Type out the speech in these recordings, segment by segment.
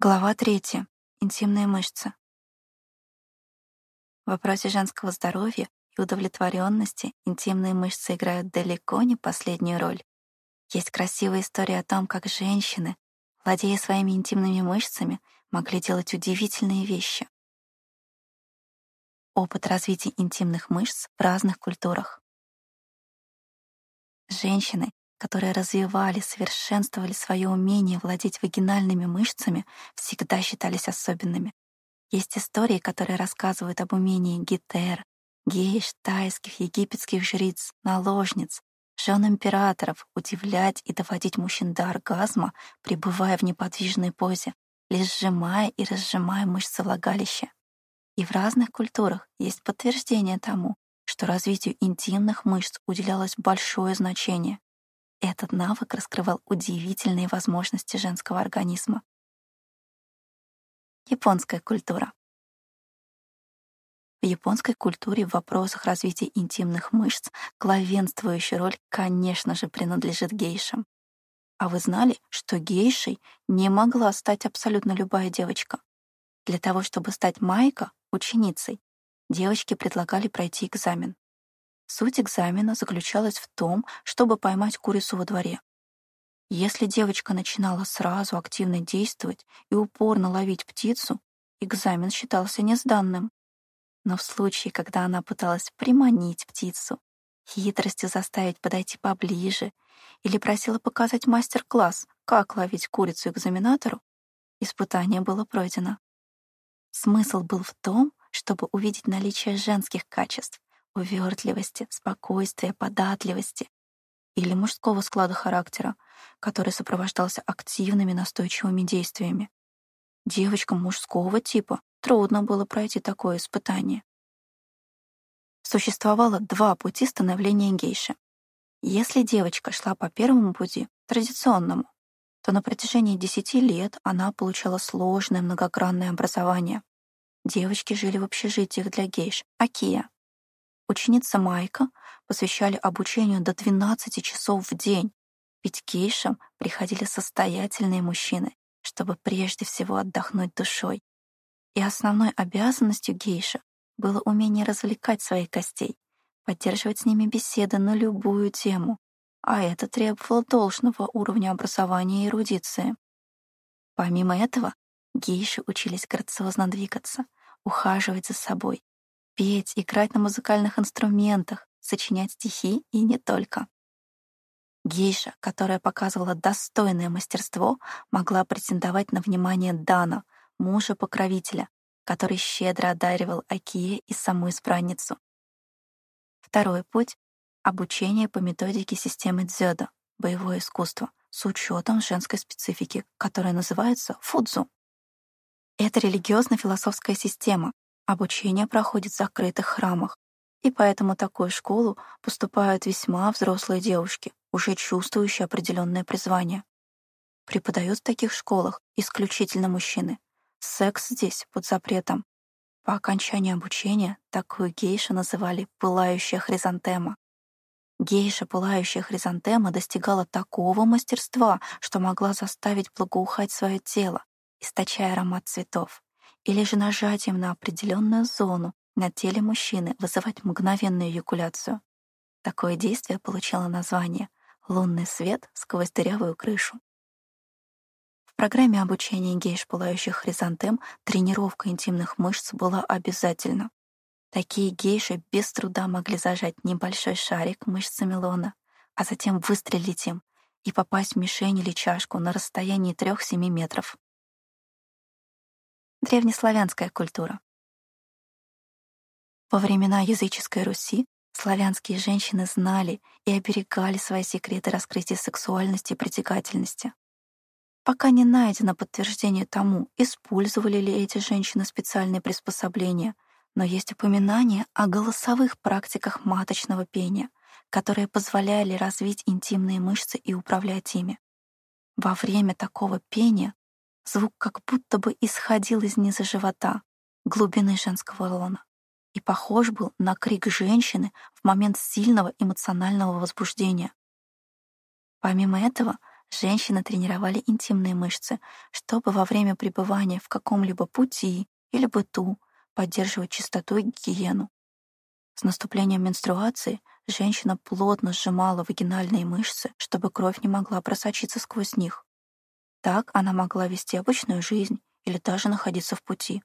Глава третья. Интимные мышцы. В вопросе женского здоровья и удовлетворенности интимные мышцы играют далеко не последнюю роль. Есть красивая история о том, как женщины, владея своими интимными мышцами, могли делать удивительные вещи. Опыт развития интимных мышц в разных культурах. Женщины которые развивали, совершенствовали свое умение владеть вагинальными мышцами, всегда считались особенными. Есть истории, которые рассказывают об умении гетер, гейш, тайских, египетских жриц, наложниц, жен императоров удивлять и доводить мужчин до оргазма, пребывая в неподвижной позе, лишь сжимая и разжимая мышцы влагалища. И в разных культурах есть подтверждение тому, что развитию интимных мышц уделялось большое значение. Этот навык раскрывал удивительные возможности женского организма. Японская культура. В японской культуре в вопросах развития интимных мышц главенствующая роль, конечно же, принадлежит гейшам. А вы знали, что гейшей не могла стать абсолютно любая девочка? Для того, чтобы стать майка, ученицей, девочке предлагали пройти экзамен. Суть экзамена заключалась в том, чтобы поймать курицу во дворе. Если девочка начинала сразу активно действовать и упорно ловить птицу, экзамен считался несданным. Но в случае, когда она пыталась приманить птицу, хитростью заставить подойти поближе или просила показать мастер-класс, как ловить курицу экзаменатору, испытание было пройдено. Смысл был в том, чтобы увидеть наличие женских качеств, увертливости, спокойствия, податливости или мужского склада характера, который сопровождался активными настойчивыми действиями. Девочкам мужского типа трудно было пройти такое испытание. Существовало два пути становления гейши. Если девочка шла по первому пути, традиционному, то на протяжении десяти лет она получала сложное многогранное образование. Девочки жили в общежитиях для гейш, Акия, Ученица Майка посвящали обучению до 12 часов в день, ведь гейшам приходили состоятельные мужчины, чтобы прежде всего отдохнуть душой. И основной обязанностью гейша было умение развлекать своих гостей, поддерживать с ними беседы на любую тему, а это требовало должного уровня образования и эрудиции. Помимо этого, гейши учились грациозно двигаться, ухаживать за собой, петь, играть на музыкальных инструментах, сочинять стихи и не только. Гейша, которая показывала достойное мастерство, могла претендовать на внимание Дана, мужа-покровителя, который щедро одаривал Акие и саму избранницу. Второй путь — обучение по методике системы дзёда, боевое искусство, с учетом женской специфики, которая называется фудзу. Это религиозно-философская система, Обучение проходит в закрытых храмах, и поэтому такую школу поступают весьма взрослые девушки, уже чувствующие определенное призвание. Преподают в таких школах исключительно мужчины. Секс здесь под запретом. По окончании обучения такую гейшу называли «пылающая хризантема». Гейша «пылающая хризантема» достигала такого мастерства, что могла заставить благоухать свое тело, источая аромат цветов или же нажатием на определенную зону на теле мужчины вызывать мгновенную эякуляцию. Такое действие получило название «лунный свет сквозь дырявую крышу». В программе обучения гейш пылающих хризантем тренировка интимных мышц была обязательна. Такие гейши без труда могли зажать небольшой шарик мышцами лона, а затем выстрелить им и попасть в мишень или чашку на расстоянии 3-7 метров древнеславянская культура. Во времена языческой Руси славянские женщины знали и оберегали свои секреты раскрытия сексуальности и притягательности. Пока не найдено подтверждение тому, использовали ли эти женщины специальные приспособления, но есть упоминания о голосовых практиках маточного пения, которые позволяли развить интимные мышцы и управлять ими. Во время такого пения Звук как будто бы исходил из низа живота, глубины женского лона, и похож был на крик женщины в момент сильного эмоционального возбуждения. Помимо этого, женщины тренировали интимные мышцы, чтобы во время пребывания в каком-либо пути или быту поддерживать чистоту и гигиену. С наступлением менструации женщина плотно сжимала вагинальные мышцы, чтобы кровь не могла просочиться сквозь них. Так она могла вести обычную жизнь или даже находиться в пути.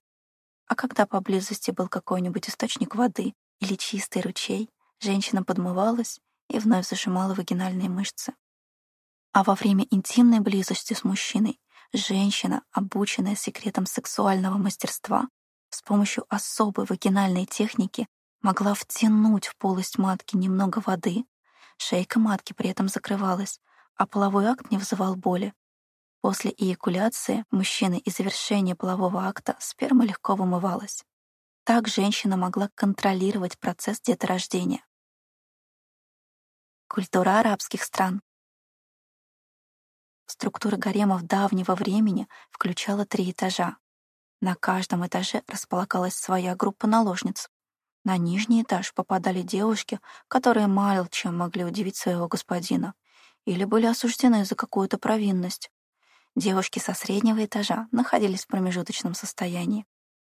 А когда поблизости был какой-нибудь источник воды или чистый ручей, женщина подмывалась и вновь зажимала вагинальные мышцы. А во время интимной близости с мужчиной женщина, обученная секретом сексуального мастерства, с помощью особой вагинальной техники могла втянуть в полость матки немного воды, шейка матки при этом закрывалась, а половой акт не вызывал боли. После эякуляции мужчины и завершения полового акта сперма легко вымывалась. Так женщина могла контролировать процесс деторождения. Культура арабских стран. Структура гаремов давнего времени включала три этажа. На каждом этаже располагалась своя группа наложниц. На нижний этаж попадали девушки, которые мало чем могли удивить своего господина или были осуждены за какую-то провинность. Девушки со среднего этажа находились в промежуточном состоянии.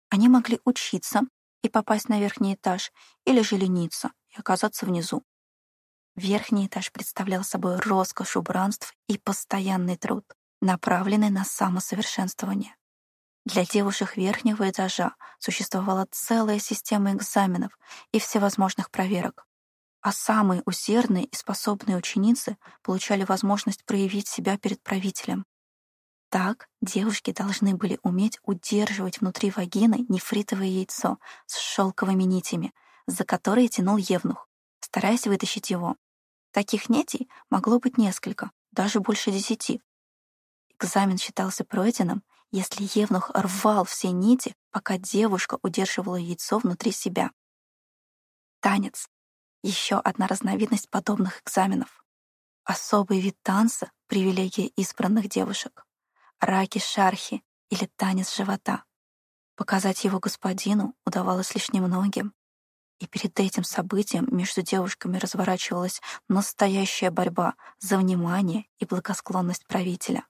Они могли учиться и попасть на верхний этаж, или же и оказаться внизу. Верхний этаж представлял собой роскошь убранств и постоянный труд, направленный на самосовершенствование. Для девушек верхнего этажа существовала целая система экзаменов и всевозможных проверок, а самые усердные и способные ученицы получали возможность проявить себя перед правителем. Так девушки должны были уметь удерживать внутри вагины нефритовое яйцо с шелковыми нитями, за которые тянул евнух, стараясь вытащить его. Таких нитей могло быть несколько, даже больше десяти. Экзамен считался пройденным, если Евнух рвал все нити, пока девушка удерживала яйцо внутри себя. Танец — еще одна разновидность подобных экзаменов. Особый вид танца — привилегия избранных девушек. Раки-шархи или танец живота. Показать его господину удавалось лишь немногим, и перед этим событием между девушками разворачивалась настоящая борьба за внимание и благосклонность правителя.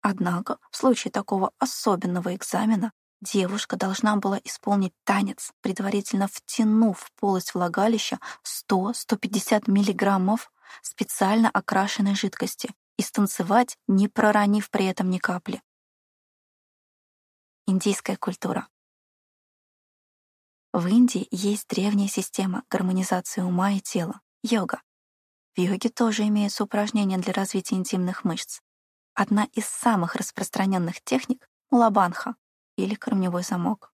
Однако в случае такого особенного экзамена девушка должна была исполнить танец, предварительно втянув в полость влагалища 100-150 миллиграммов специально окрашенной жидкости и станцевать, не проронив при этом ни капли. Индийская культура. В Индии есть древняя система гармонизации ума и тела — йога. В йоге тоже имеются упражнения для развития интимных мышц. Одна из самых распространенных техник — мулабанха или корневой замок.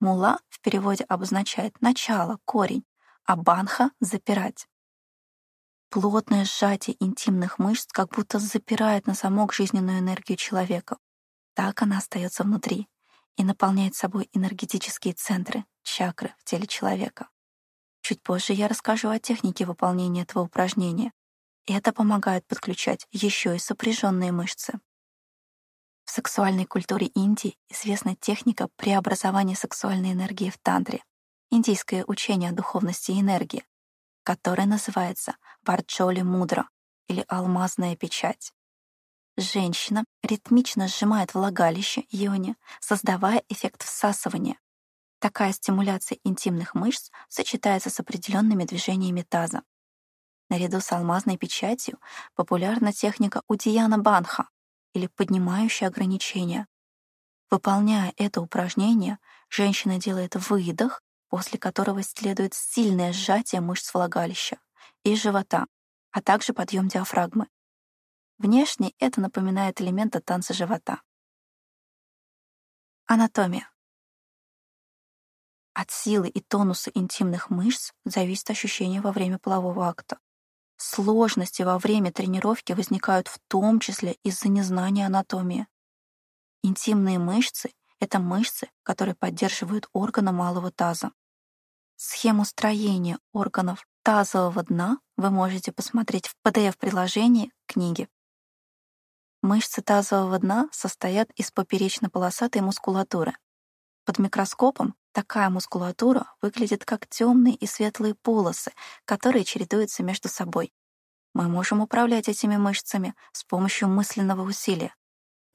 Мула в переводе обозначает начало, корень, а банха — запирать. Плотное сжатие интимных мышц как будто запирает на замок жизненную энергию человека. Так она остается внутри и наполняет собой энергетические центры, чакры в теле человека. Чуть позже я расскажу о технике выполнения этого упражнения. Это помогает подключать еще и сопряженные мышцы. В сексуальной культуре Индии известна техника преобразования сексуальной энергии в тантре, индийское учение о духовности и энергии, которое называется Варджоли Мудра или алмазная печать. Женщина ритмично сжимает влагалище йони, создавая эффект всасывания. Такая стимуляция интимных мышц сочетается с определенными движениями таза. Наряду с алмазной печатью популярна техника Удияна Банха или поднимающая ограничения. Выполняя это упражнение, женщина делает выдох, после которого следует сильное сжатие мышц влагалища и живота, а также подъем диафрагмы. Внешне это напоминает элементы танца живота. Анатомия. От силы и тонуса интимных мышц зависит ощущение во время полового акта. Сложности во время тренировки возникают в том числе из-за незнания анатомии. Интимные мышцы — это мышцы, которые поддерживают органы малого таза. Схему строения органов тазового дна вы можете посмотреть в PDF-приложении книги. Мышцы тазового дна состоят из поперечно-полосатой мускулатуры. Под микроскопом такая мускулатура выглядит как темные и светлые полосы, которые чередуются между собой. мы можем управлять этими мышцами с помощью мысленного усилия.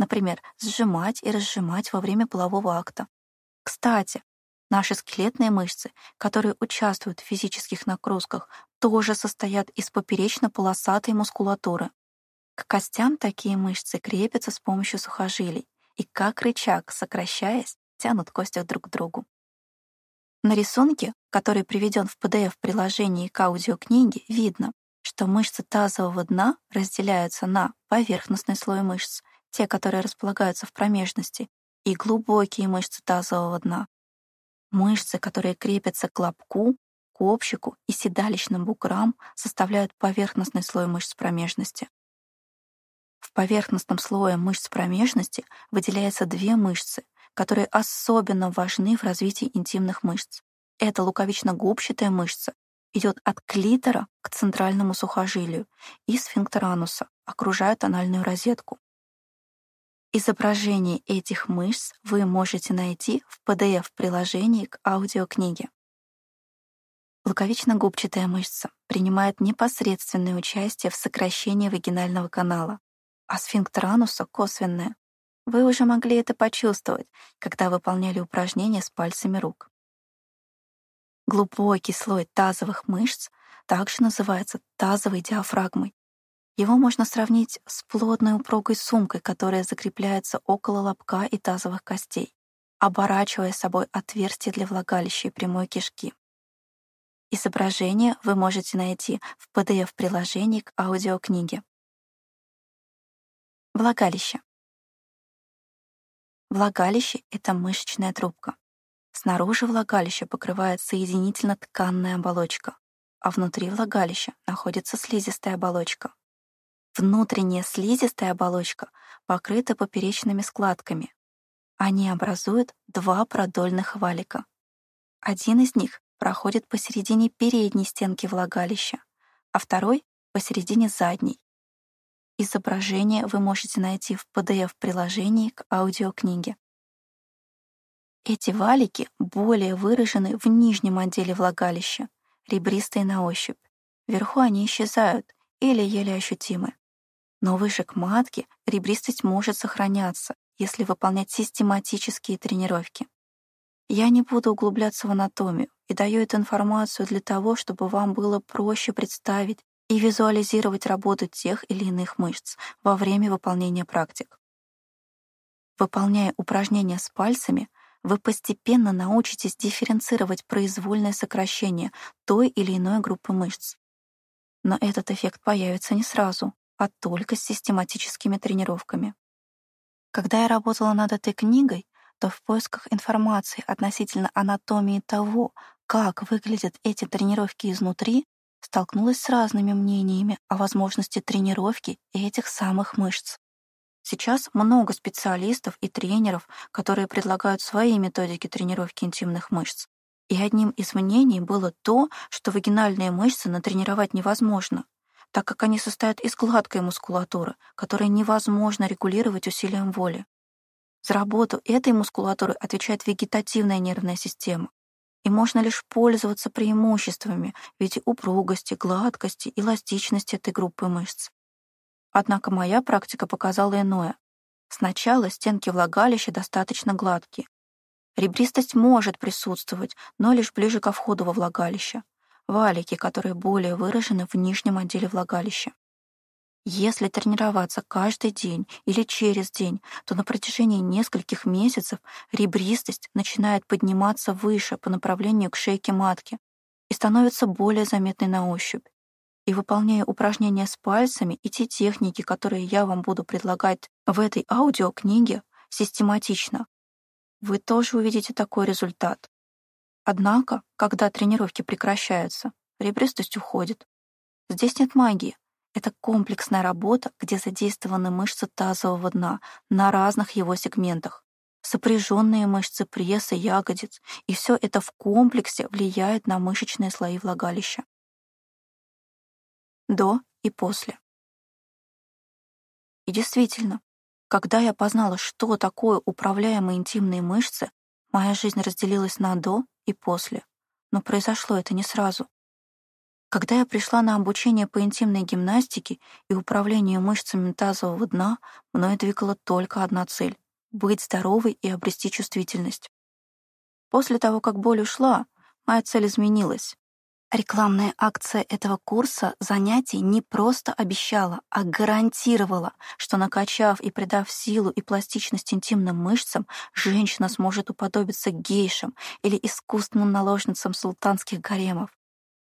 Например, сжимать и разжимать во время полового акта. Кстати, наши скелетные мышцы, которые участвуют в физических нагрузках, тоже состоят из поперечно-полосатой мускулатуры. К костям такие мышцы крепятся с помощью сухожилий и, как рычаг, сокращаясь, тянут кости друг к другу. На рисунке, который приведен в PDF-приложении к аудиокниге, видно, что мышцы тазового дна разделяются на поверхностный слой мышц, те, которые располагаются в промежности, и глубокие мышцы тазового дна. Мышцы, которые крепятся к лобку, копчику и седалищным буграм, составляют поверхностный слой мышц промежности. В поверхностном слое мышц промежности выделяются две мышцы, которые особенно важны в развитии интимных мышц. Это луковично-губчатая мышца идет от клитора к центральному сухожилию и сфинктер ануса, окружает анальную розетку. Изображение этих мышц вы можете найти в PDF-приложении к аудиокниге. Луковично-губчатая мышца принимает непосредственное участие в сокращении вагинального канала, а сфинктер ануса — косвенное. Вы уже могли это почувствовать, когда выполняли упражнения с пальцами рук. Глубокий слой тазовых мышц также называется тазовой диафрагмой. Его можно сравнить с плотной упругой сумкой, которая закрепляется около лобка и тазовых костей, оборачивая собой отверстие для влагалища и прямой кишки. Изображение вы можете найти в PDF-приложении к аудиокниге. Влагалище. Влагалище — это мышечная трубка. Снаружи влагалища покрывает соединительно-тканная оболочка, а внутри влагалища находится слизистая оболочка. Внутренняя слизистая оболочка покрыта поперечными складками. Они образуют два продольных валика. Один из них проходит посередине передней стенки влагалища, а второй — посередине задней. Изображение вы можете найти в PDF-приложении к аудиокниге. Эти валики более выражены в нижнем отделе влагалища, ребристые на ощупь. Вверху они исчезают или еле ощутимы. Но выше к матке ребристость может сохраняться, если выполнять систематические тренировки. Я не буду углубляться в анатомию и даю эту информацию для того, чтобы вам было проще представить и визуализировать работу тех или иных мышц во время выполнения практик. Выполняя упражнения с пальцами, вы постепенно научитесь дифференцировать произвольное сокращение той или иной группы мышц. Но этот эффект появится не сразу, а только с систематическими тренировками. Когда я работала над этой книгой, то в поисках информации относительно анатомии того, как выглядят эти тренировки изнутри, столкнулась с разными мнениями о возможности тренировки этих самых мышц. Сейчас много специалистов и тренеров, которые предлагают свои методики тренировки интимных мышц. И одним из мнений было то, что вагинальные мышцы натренировать невозможно, так как они состоят из гладкой мускулатуры, которую невозможно регулировать усилием воли. За работу этой мускулатуры отвечает вегетативная нервная система, и можно лишь пользоваться преимуществами в виде упругости, гладкости, эластичности этой группы мышц. Однако моя практика показала иное. Сначала стенки влагалища достаточно гладкие. Ребристость может присутствовать, но лишь ближе ко входу во влагалище. Валики, которые более выражены в нижнем отделе влагалища. Если тренироваться каждый день или через день, то на протяжении нескольких месяцев ребристость начинает подниматься выше по направлению к шейке матки и становится более заметной на ощупь. И выполняя упражнения с пальцами и те техники, которые я вам буду предлагать в этой аудиокниге, систематично, вы тоже увидите такой результат. Однако, когда тренировки прекращаются, ребристость уходит. Здесь нет магии, это комплексная работа, где задействованы мышцы тазового дна на разных его сегментах, сопряженные мышцы пресса, ягодиц, и все это в комплексе влияет на мышечные слои влагалища. До и после. И действительно, когда я познала, что такое управляемые интимные мышцы, моя жизнь разделилась на «до» и «после». Но произошло это не сразу. Когда я пришла на обучение по интимной гимнастике и управлению мышцами тазового дна, мной двигала только одна цель — быть здоровой и обрести чувствительность. После того, как боль ушла, моя цель изменилась. Рекламная акция этого курса занятий не просто обещала, а гарантировала, что накачав и придав силу и пластичность интимным мышцам, женщина сможет уподобиться гейшам или искусственным наложницам султанских гаремов,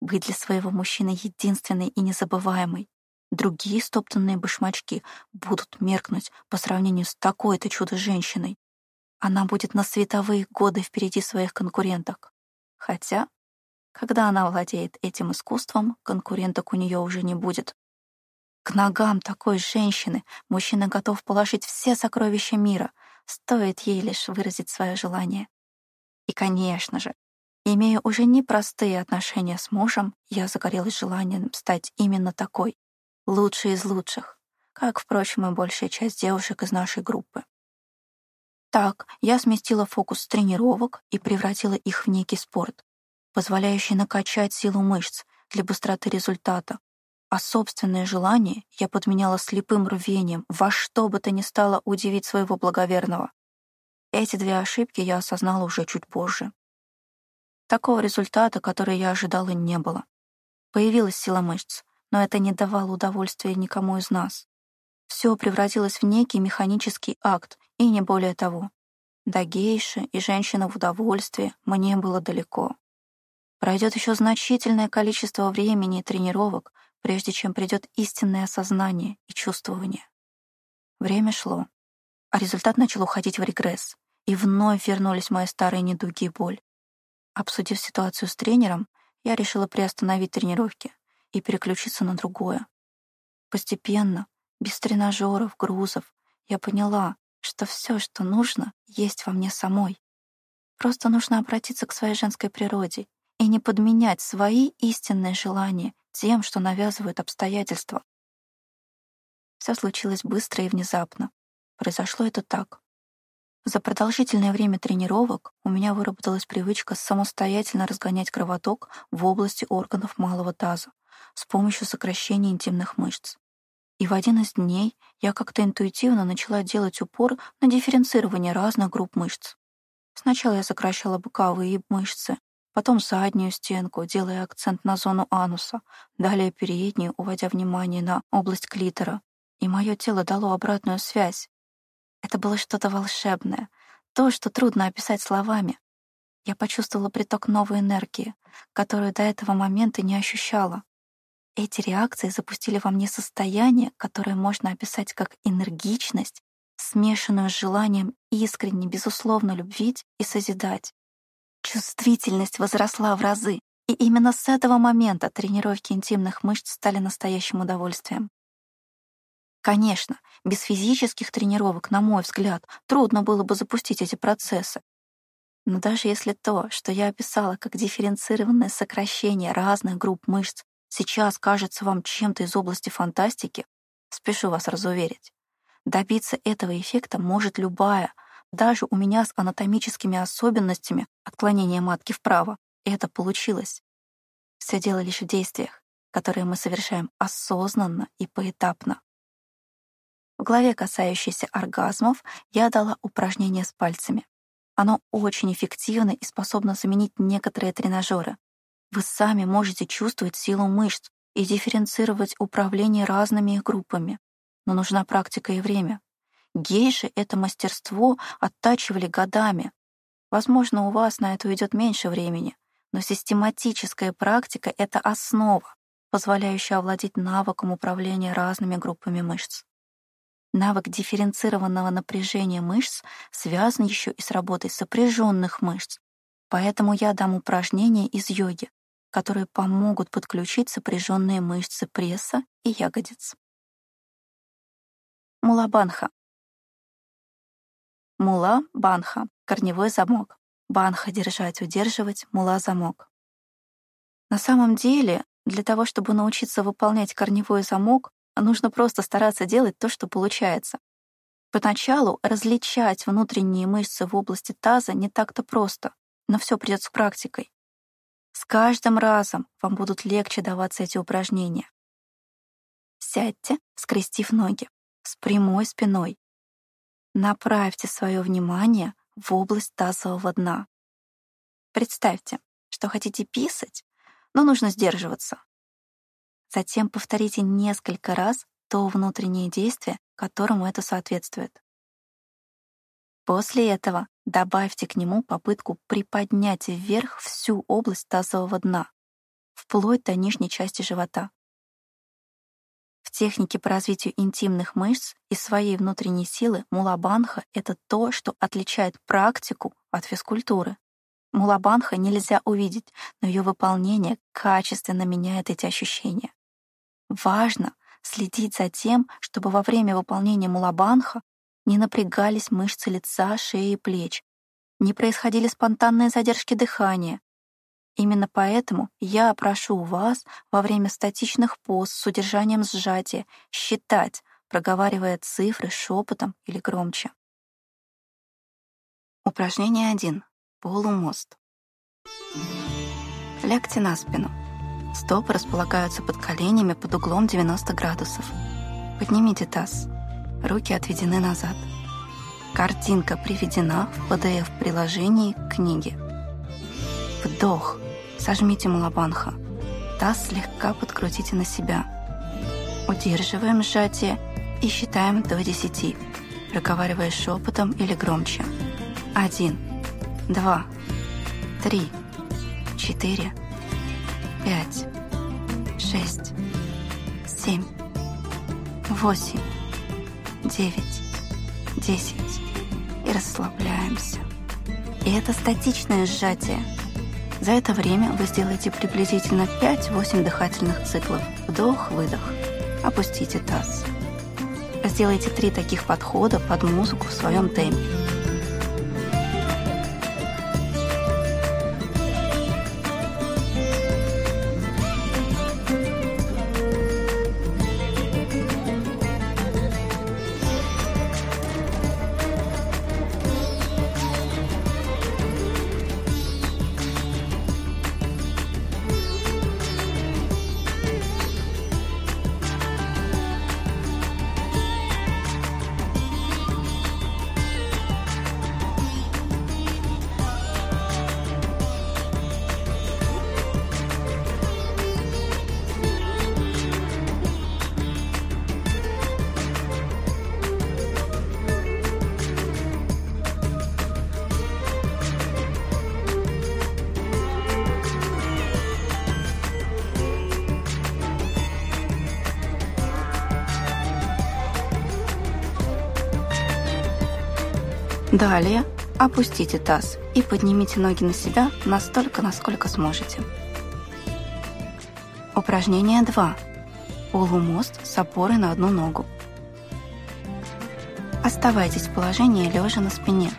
быть для своего мужчины единственной и незабываемой. Другие стоптанные башмачки будут меркнуть по сравнению с такой-то чудо-женщиной. Она будет на световые годы впереди своих конкуренток. Хотя когда она владеет этим искусством, конкуренток у нее уже не будет. К ногам такой женщины мужчина готов положить все сокровища мира, стоит ей лишь выразить свое желание. И, конечно же, имея уже непростые отношения с мужем, я загорелась желанием стать именно такой, лучшей из лучших, как, впрочем, и большая часть девушек из нашей группы. Так, я сместила фокус с тренировок и превратила их в некий спорт, позволяющий накачать силу мышц для быстроты результата. А собственное желание я подменяла слепым рвением во что бы то ни стало удивить своего благоверного. Эти две ошибки я осознала уже чуть позже. Такого результата, который я ожидала, не было. Появилась сила мышц, но это не давало удовольствия никому из нас. Все превратилось в некий механический акт, и не более того. До гейши и женщины в удовольствии мне было далеко. Пройдет еще значительное количество времени и тренировок, прежде чем придет истинное осознание и чувствование. Время шло, а результат начал уходить в регресс, и вновь вернулись мои старые недуги и боль. Обсудив ситуацию с тренером, я решила приостановить тренировки и переключиться на другое. Постепенно, без тренажеров, грузов, я поняла, что все, что нужно, есть во мне самой. Просто нужно обратиться к своей женской природе и не подменять свои истинные желания тем, что навязывают обстоятельства. Все случилось быстро и внезапно. Произошло это так. За продолжительное время тренировок у меня выработалась привычка самостоятельно разгонять кровоток в области органов малого таза с помощью сокращения интимных мышц. И в один из дней я как-то интуитивно начала делать упор на дифференцирование разных групп мышц. Сначала я сокращала боковые мышцы, потом заднюю стенку, делая акцент на зону ануса, далее переднюю, уводя внимание на область клитора. И мое тело дало обратную связь. Это было что-то волшебное, то, что трудно описать словами. Я почувствовала приток новой энергии, которую до этого момента не ощущала. Эти реакции запустили во мне состояние, которое можно описать как энергичность, смешанную с желанием искренне, безусловно любить и созидать. Чувствительность возросла в разы, и именно с этого момента тренировки интимных мышц стали настоящим удовольствием. Конечно, без физических тренировок, на мой взгляд, трудно было бы запустить эти процессы. Но даже если то, что я описала как дифференцированное сокращение разных групп мышц, сейчас кажется вам чем-то из области фантастики, спешу вас разуверить. Добиться этого эффекта может любая, даже у меня с анатомическими особенностями отклонения матки вправо это получилось. Все дело лишь в действиях, которые мы совершаем осознанно и поэтапно. В главе, касающейся оргазмов, я дала упражнение с пальцами. Оно очень эффективно и способно заменить некоторые тренажеры. Вы сами можете чувствовать силу мышц и дифференцировать управление разными их группами. Но нужна практика и время. Гейши это мастерство оттачивали годами. Возможно, у вас на это уйдет меньше времени, но систематическая практика — это основа, позволяющая овладеть навыком управления разными группами мышц. Навык дифференцированного напряжения мышц связан еще и с работой сопряженных мышц, поэтому я дам упражнения из йоги, которые помогут подключить сопряженные мышцы пресса и ягодиц. Мулабанха Мула — банха, корневой замок. Банха — держать, удерживать, мула — замок. На самом деле, для того, чтобы научиться выполнять корневой замок, нужно просто стараться делать то, что получается. Поначалу различать внутренние мышцы в области таза не так-то просто, но все придет с практикой. С каждым разом вам будут легче даваться эти упражнения. Сядьте, скрестив ноги, с прямой спиной. Направьте свое внимание в область тазового дна. Представьте, что хотите писать, но нужно сдерживаться. Затем повторите несколько раз то внутреннее действие, которому это соответствует. После этого добавьте к нему попытку приподнять вверх всю область тазового дна, вплоть до нижней части живота. В технике по развитию интимных мышц и своей внутренней силы мулабанха — это то, что отличает практику от физкультуры. Мулабанха нельзя увидеть, но ее выполнение качественно меняет эти ощущения. Важно следить за тем, чтобы во время выполнения мулабанха не напрягались мышцы лица, шеи и плеч, не происходили спонтанные задержки дыхания. Именно поэтому я прошу вас во время статичных поз с удержанием сжатия считать, проговаривая цифры шепотом или громче. Упражнение 1. Полумост. Лягте на спину. Стопы располагаются под коленями под углом 90 градусов. Поднимите таз. Руки отведены назад. Картинка приведена в PDF-приложении к книге. Вдох. Сожмите мулабанха. Таз слегка подкрутите на себя. Удерживаем сжатие и считаем до 10, проговаривая шепотом или громче. Один, два, три, четыре, пять, шесть, семь, восемь, девять, десять. И расслабляемся. И это статичное сжатие. За это время вы сделаете приблизительно 5-8 дыхательных циклов. Вдох-выдох. Опустите таз. Сделайте три таких подхода под музыку в своем темпе. Далее опустите таз и поднимите ноги на себя настолько, насколько сможете. Упражнение 2. Полумост с опорой на одну ногу. Оставайтесь в положении лежа на спине.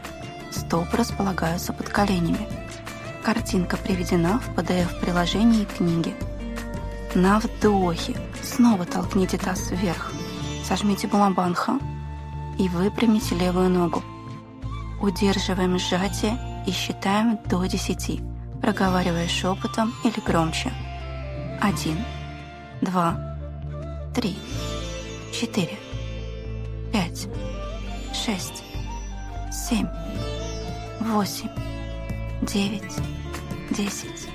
Стопы располагаются под коленями. Картинка приведена в PDF-приложении книги. На вдохе снова толкните таз вверх. Сожмите балабанха и выпрямите левую ногу. Удерживаем сжатие и считаем до 10, проговаривая шепотом или громче. Один, два, три, четыре, пять, шесть, семь, восемь, девять, десять.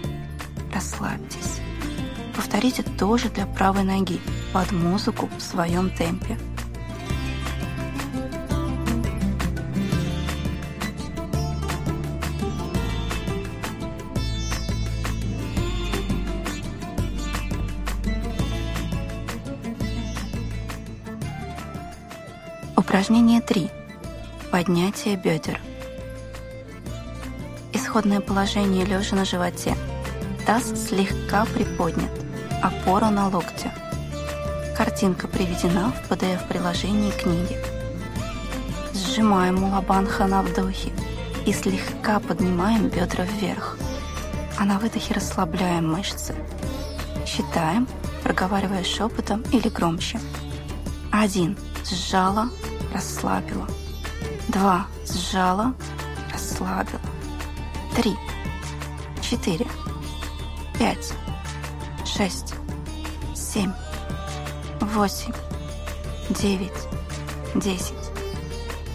Расслабьтесь. Повторите тоже для правой ноги под музыку в своем темпе. Упражнение 3. Поднятие бедер. Исходное положение лежа на животе. Таз слегка приподнят. Опора на локте. Картинка приведена в PDF-приложении книги. Сжимаем улабанха на вдохе и слегка поднимаем бедра вверх. А на выдохе расслабляем мышцы. Считаем, проговаривая шепотом или громче. Один. Сжала, расслабила. Два. Сжала, расслабила. Три. Четыре. пять, шесть, семь, восемь, девять, десять.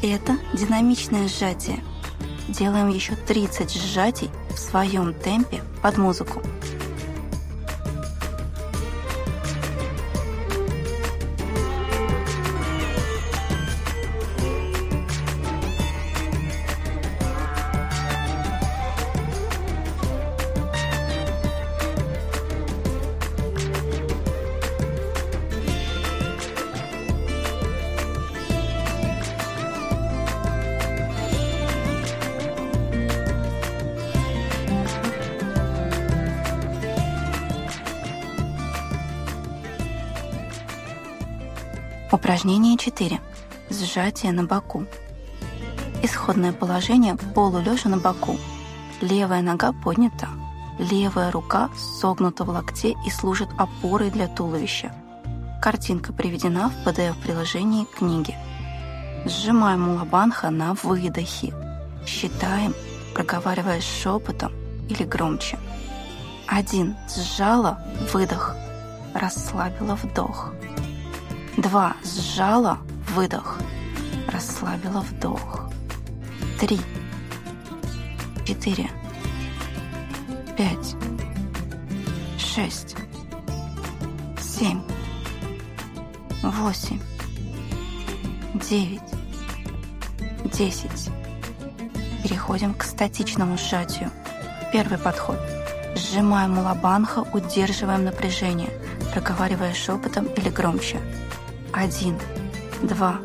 Это динамичное сжатие. Делаем еще 30 сжатий в своем темпе под музыку. Упражнение 4. Сжатие на боку. Исходное положение полулежа на боку. Левая нога поднята. Левая рука согнута в локте и служит опорой для туловища. Картинка приведена в PDF-приложении книги. Сжимаем улабанха на выдохе. Считаем, проговаривая шепотом или громче. Один. Сжала, выдох. Расслабила вдох. Два. Сжала. Выдох. Расслабила вдох. Три. Четыре. Пять. Шесть. Семь. Восемь. Девять. Десять. Переходим к статичному сжатию. Первый подход. Сжимаем лабанха, удерживаем напряжение, проговаривая шепотом или громче один, два,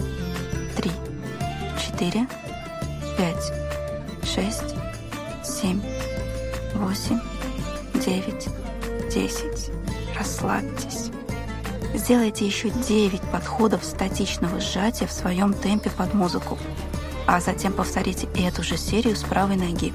три, четыре, пять, шесть, семь, восемь, девять, десять. Расслабьтесь. Сделайте еще 9 подходов статичного сжатия в своем темпе под музыку, а затем повторите эту же серию с правой ноги.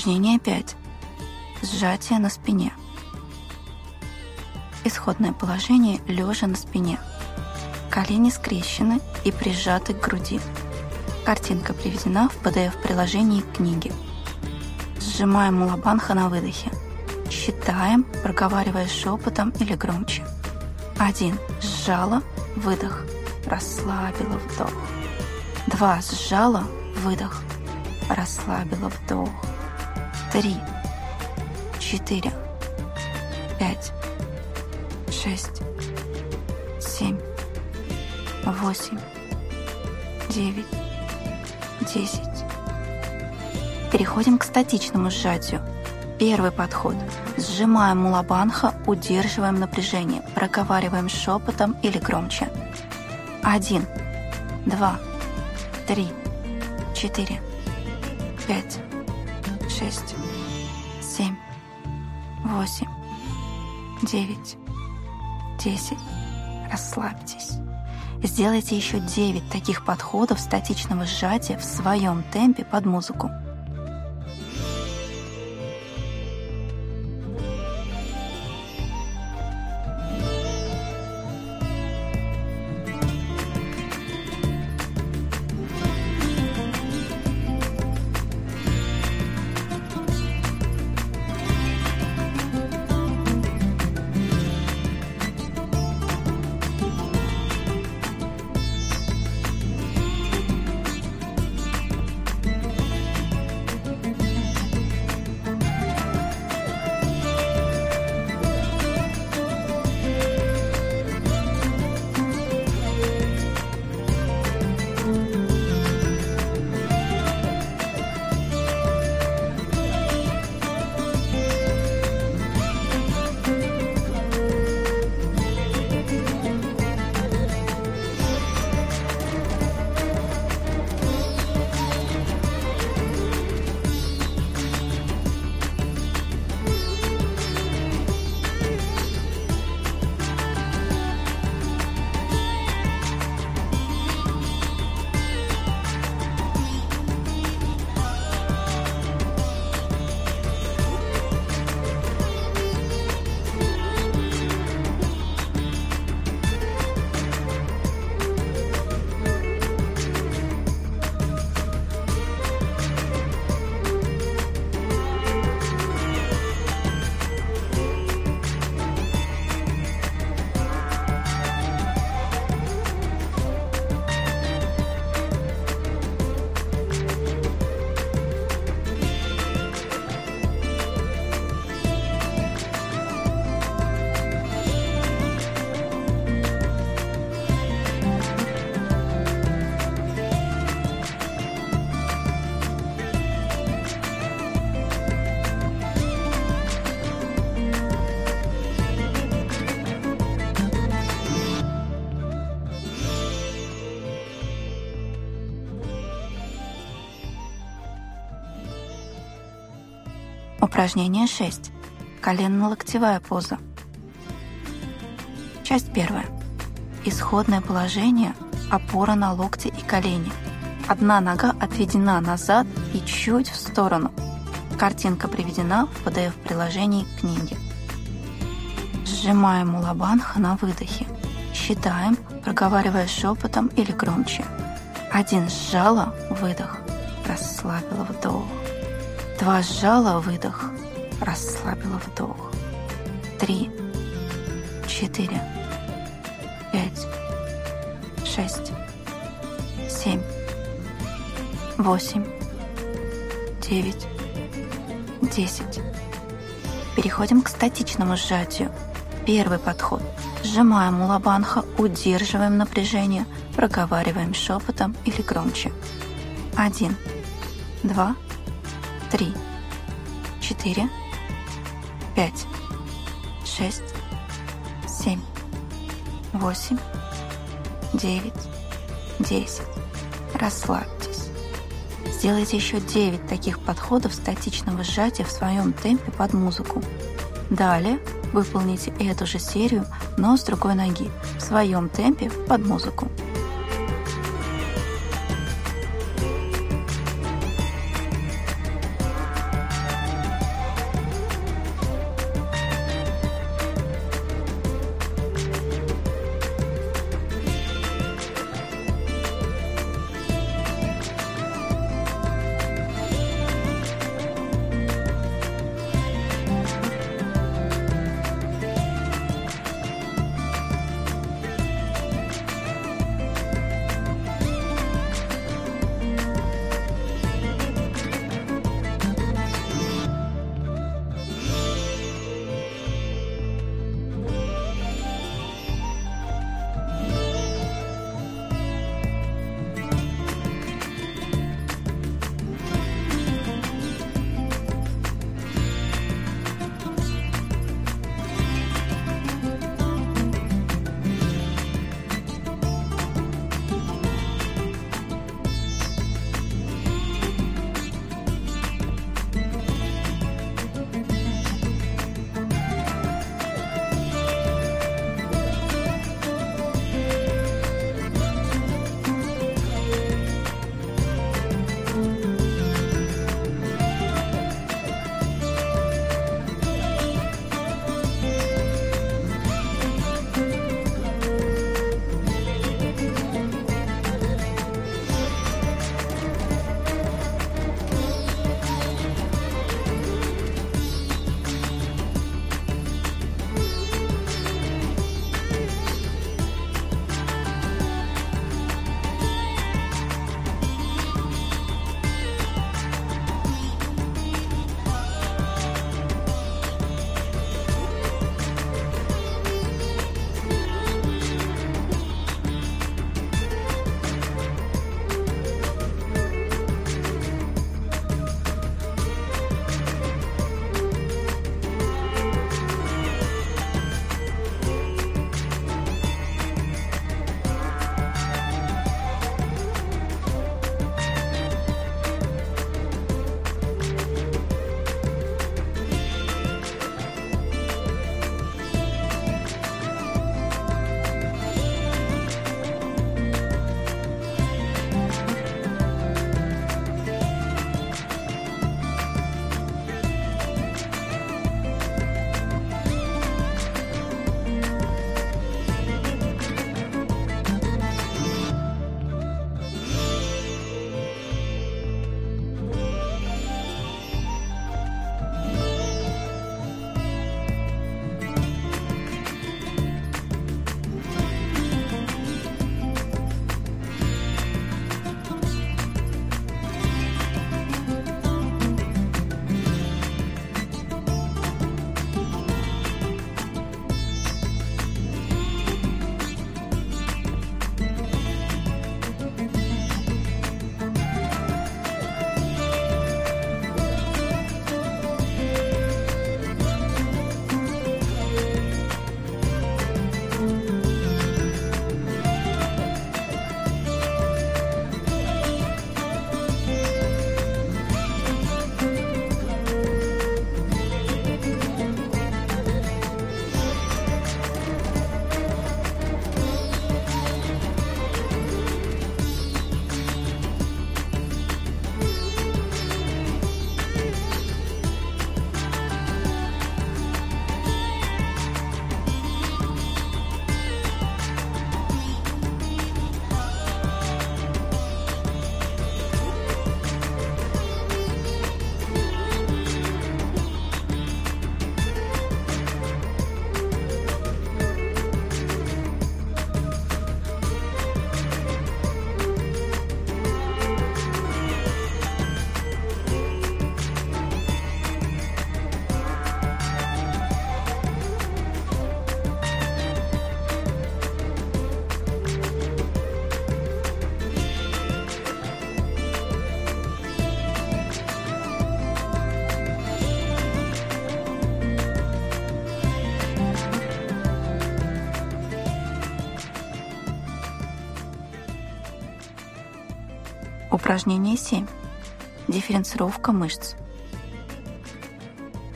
Упражнение 5. Сжатие на спине. Исходное положение лежа на спине. Колени скрещены и прижаты к груди. Картинка приведена в PDF-приложении к книге. Сжимаем лабанха на выдохе. Считаем, проговаривая шепотом или громче. Один. Сжала, выдох. Расслабила вдох. Два. Сжала, выдох. Расслабила вдох. Три. Четыре. Пять. Шесть. Семь. Восемь. Девять. Десять. Переходим к статичному сжатию. Первый подход. Сжимаем мулабанха, удерживаем напряжение, проговариваем шепотом или громче. Один, два, три, четыре, пять, шесть, восемь, девять, десять. Расслабьтесь. Сделайте еще девять таких подходов статичного сжатия в своем темпе под музыку. Упражнение 6. Коленно-локтевая поза. Часть первая. Исходное положение – опора на локти и колени. Одна нога отведена назад и чуть в сторону. Картинка приведена в PDF-приложении к книге. Сжимаем улабанха на выдохе. Считаем, проговаривая шепотом или громче. Один сжала, выдох. Расслабила вдох. Два сжала, выдох, расслабила вдох. Три, четыре, пять, шесть, семь, восемь, девять, десять. Переходим к статичному сжатию. Первый подход. Сжимаем улабанха, удерживаем напряжение, проговариваем шепотом или громче. Один, два, три, четыре, пять, шесть, семь, восемь, девять, десять. Расслабьтесь. Сделайте еще 9 таких подходов статичного сжатия в своем темпе под музыку. Далее выполните эту же серию, но с другой ноги, в своем темпе под музыку. Упражнение 7. Дифференцировка мышц.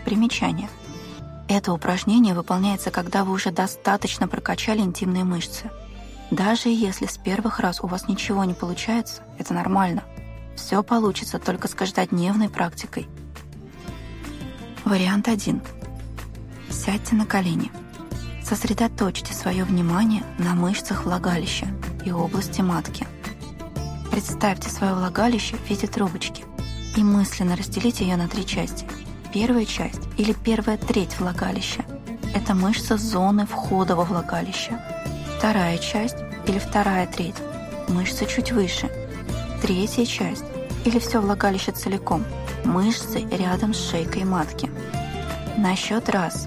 Примечание. Это упражнение выполняется, когда вы уже достаточно прокачали интимные мышцы. Даже если с первых раз у вас ничего не получается, это нормально. Все получится только с каждодневной практикой. Вариант 1. Сядьте на колени. Сосредоточьте свое внимание на мышцах влагалища и области матки. Представьте свое влагалище в виде трубочки и мысленно разделите ее на три части. Первая часть или первая треть влагалища – это мышца зоны входа во влагалище. Вторая часть или вторая треть – мышцы чуть выше. Третья часть или все влагалище целиком – мышцы рядом с шейкой матки. На счет раз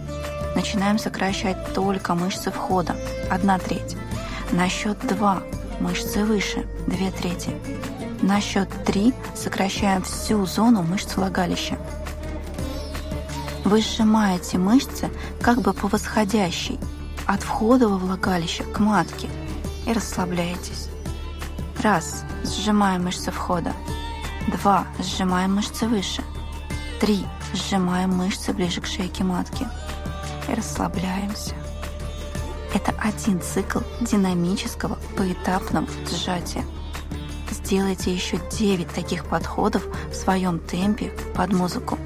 начинаем сокращать только мышцы входа – одна треть. На счет два мышцы выше – две трети. На счет три сокращаем всю зону мышц влагалища. Вы сжимаете мышцы как бы по восходящей, от входа во влагалище к матке, и расслабляетесь. Раз. Сжимаем мышцы входа. Два. Сжимаем мышцы выше. Три. Сжимаем мышцы ближе к шейке матки. И расслабляемся. Это один цикл динамического поэтапного сжатия. Сделайте еще 9 таких подходов в своем темпе под музыку.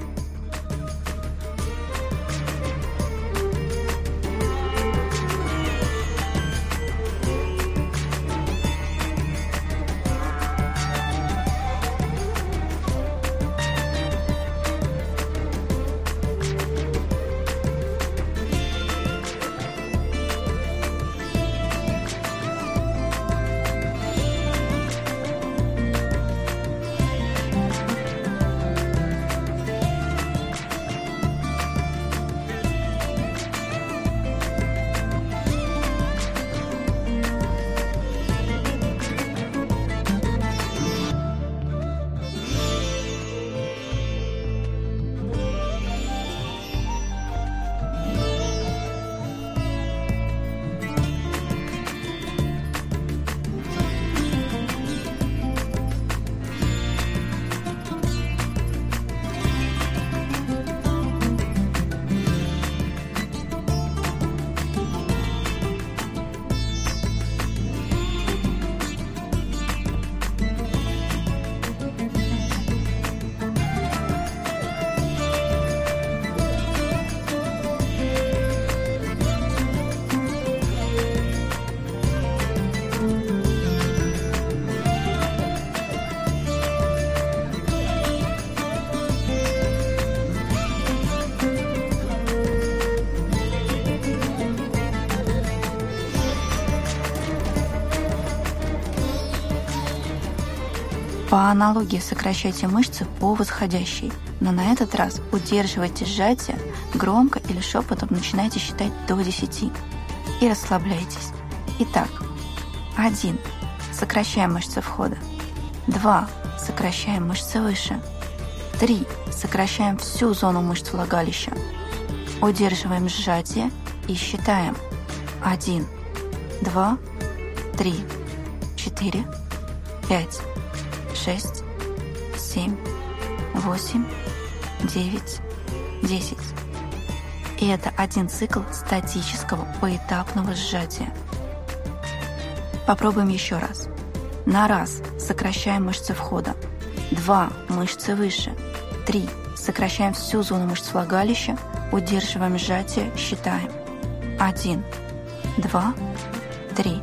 По аналогии сокращайте мышцы по восходящей, но на этот раз удерживайте сжатие, громко или шепотом начинайте считать до 10 и расслабляйтесь. Итак, 1. Сокращаем мышцы входа. 2. Сокращаем мышцы выше. 3. Сокращаем всю зону мышц влагалища. Удерживаем сжатие и считаем. 1, 2, 3, 4, 5, шесть, семь, восемь, девять, десять. И это один цикл статического поэтапного сжатия. Попробуем еще раз. На раз сокращаем мышцы входа. Два мышцы выше. Три сокращаем всю зону мышц влагалища, удерживаем сжатие, считаем. Один, два, три,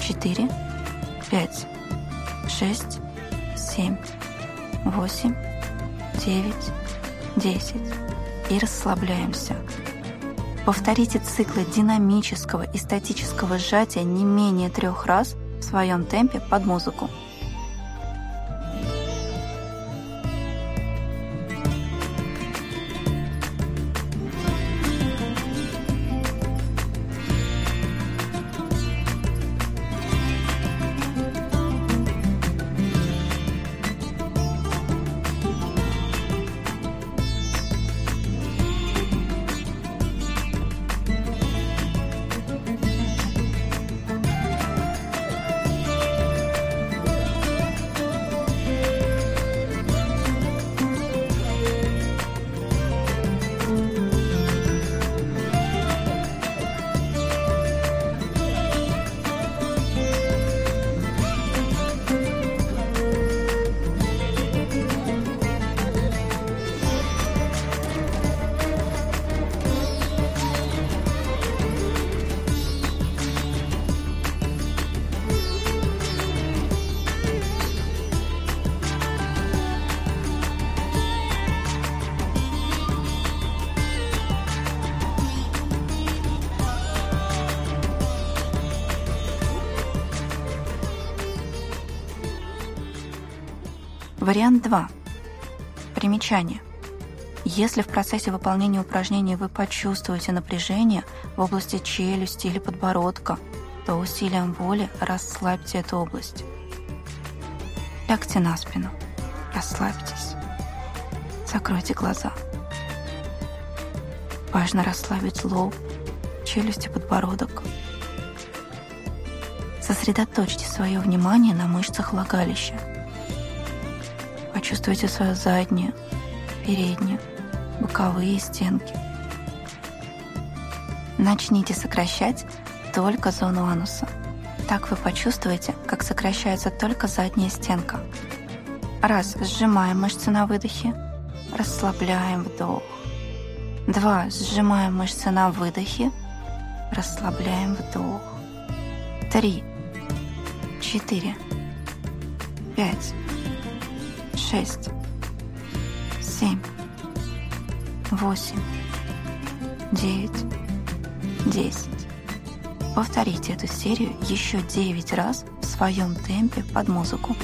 четыре, пять, шесть, семь, восемь, девять, десять. И расслабляемся. Повторите циклы динамического и статического сжатия не менее трех раз в своем темпе под музыку. Вариант 2. Примечание. Если в процессе выполнения упражнений вы почувствуете напряжение в области челюсти или подбородка, то усилием воли расслабьте эту область. Лягте на спину, расслабьтесь, закройте глаза. Важно расслабить лоб, челюсть и подбородок. Сосредоточьте свое внимание на мышцах влагалища. Почувствуйте свою заднюю, переднюю, боковые стенки. Начните сокращать только зону ануса. Так вы почувствуете, как сокращается только задняя стенка. Раз, сжимаем мышцы на выдохе, расслабляем вдох. Два, сжимаем мышцы на выдохе, расслабляем вдох. Три, четыре, пять, шесть, семь, восемь, девять, десять. Повторите эту серию еще 9 раз в своем темпе под музыку.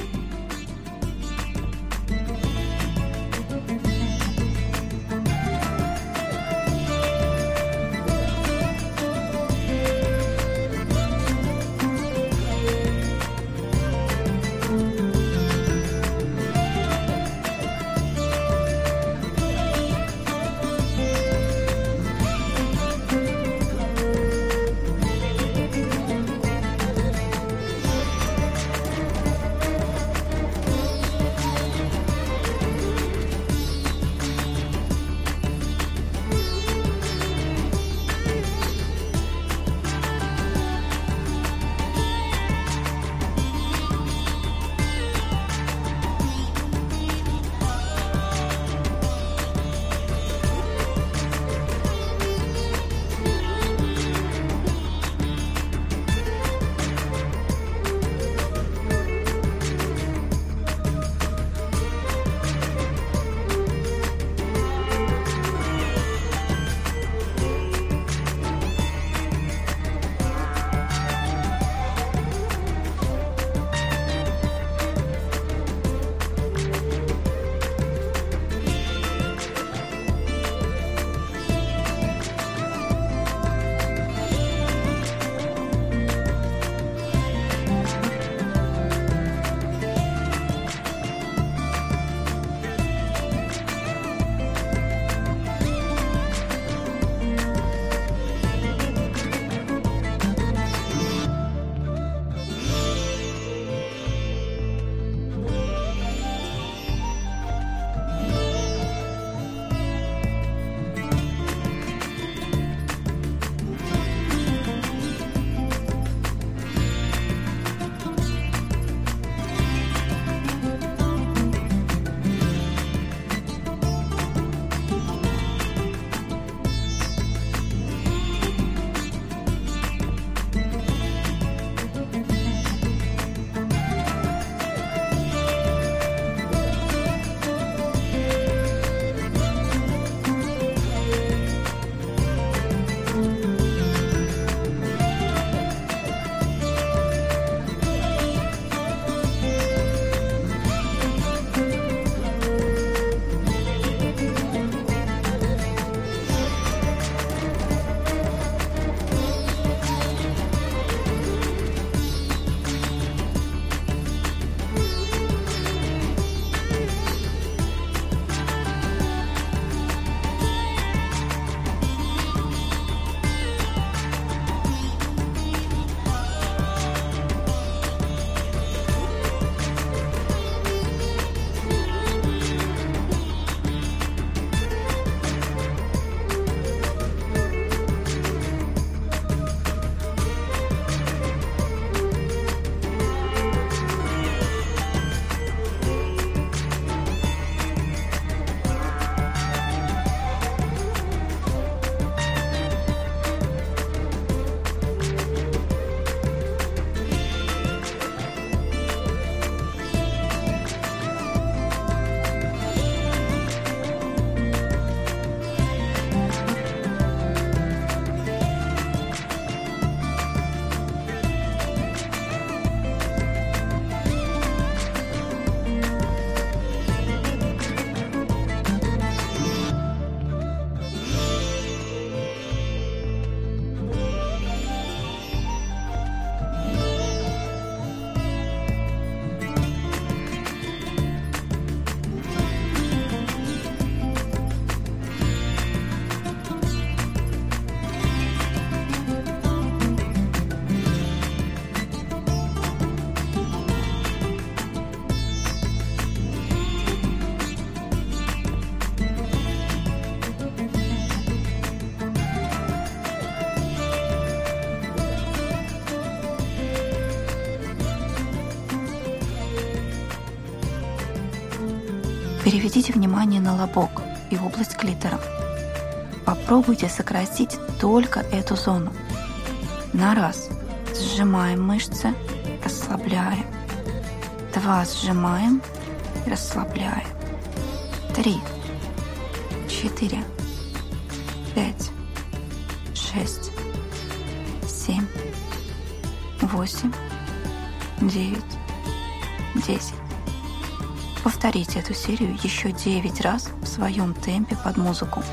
Переведите внимание на лобок и область клитора. Попробуйте сократить только эту зону. На раз сжимаем мышцы, расслабляем. Два сжимаем, расслабляем. Три, четыре, пять, шесть, семь, восемь, девять, десять. Повторите эту серию еще 9 раз в своем темпе под музыку.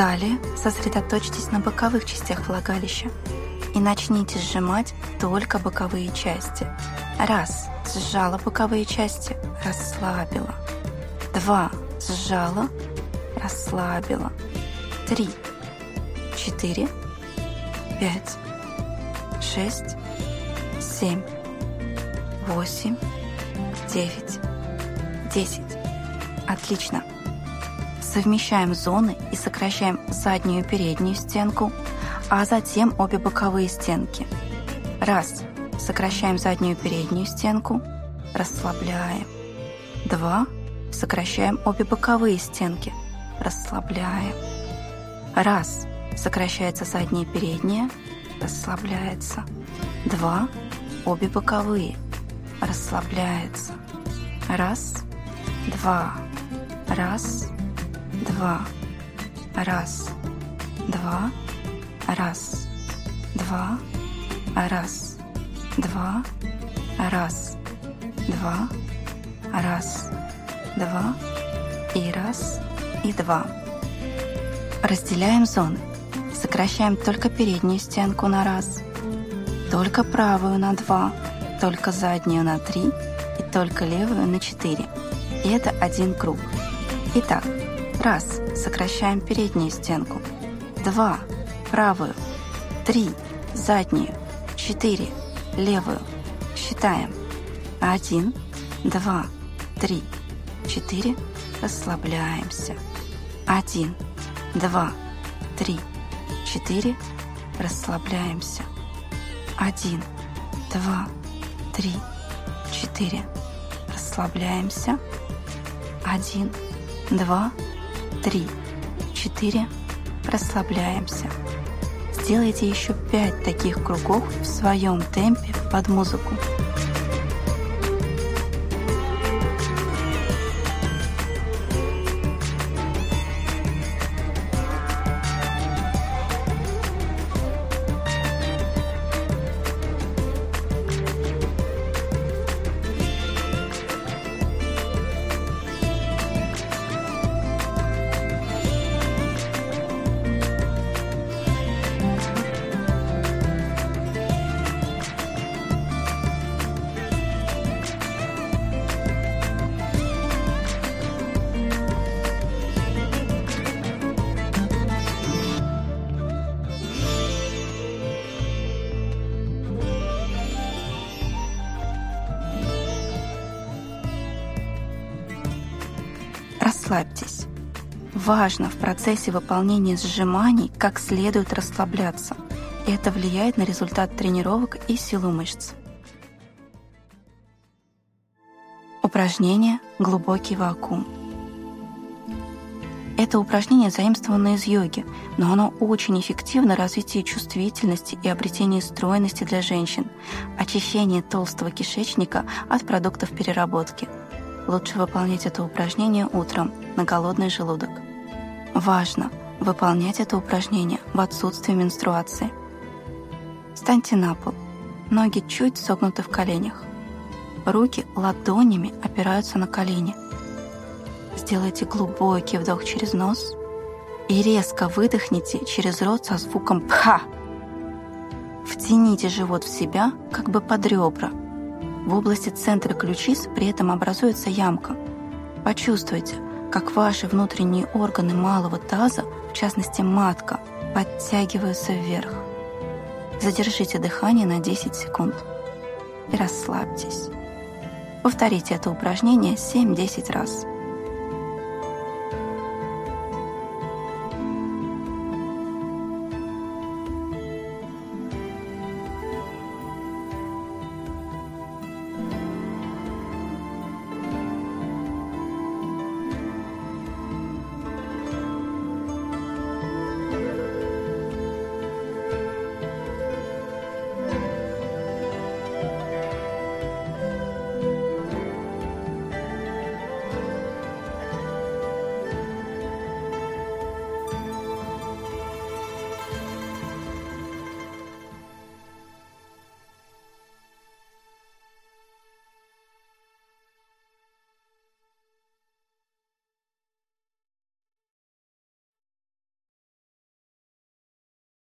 Далее сосредоточьтесь на боковых частях влагалища и начните сжимать только боковые части. Раз. Сжала боковые части, расслабила. Два. Сжала, расслабила. Три. Четыре. Пять. Шесть. Семь. Восемь. Девять. Десять. Отлично. Совмещаем зоны и сокращаем заднюю и переднюю стенку, а затем обе боковые стенки. Раз. Сокращаем заднюю и переднюю стенку. Расслабляем. Два. Сокращаем обе боковые стенки. Расслабляем. Раз. Сокращается задняя и передняя. Расслабляется. Два. Обе боковые. Расслабляется. Раз. Два. Раз два, раз, два, раз, два, раз, два, раз, два, раз, два и раз, и два. Разделяем зоны. Сокращаем только переднюю стенку на раз, только правую на два, только заднюю на три и только левую на четыре. И это один круг. Итак, Раз. Сокращаем переднюю стенку. Два. Правую. Три. Заднюю. Четыре. Левую. Считаем. Один. Два. Три. Четыре. Расслабляемся. Один. Два. Три. Четыре. Расслабляемся. Один. Два. Три. Четыре. Расслабляемся. Один. Два три, четыре. Расслабляемся. Сделайте еще пять таких кругов в своем темпе под музыку. Важно в процессе выполнения сжиманий как следует расслабляться. Это влияет на результат тренировок и силу мышц. Упражнение «Глубокий вакуум». Это упражнение заимствовано из йоги, но оно очень эффективно в развитии чувствительности и обретении стройности для женщин, очищение толстого кишечника от продуктов переработки – Лучше выполнять это упражнение утром на голодный желудок. Важно выполнять это упражнение в отсутствие менструации. Встаньте на пол. Ноги чуть согнуты в коленях. Руки ладонями опираются на колени. Сделайте глубокий вдох через нос и резко выдохните через рот со звуком «пха». Втяните живот в себя, как бы под ребра – в области центра ключиц при этом образуется ямка. Почувствуйте, как ваши внутренние органы малого таза, в частности матка, подтягиваются вверх. Задержите дыхание на 10 секунд и расслабьтесь. Повторите это упражнение 7-10 раз.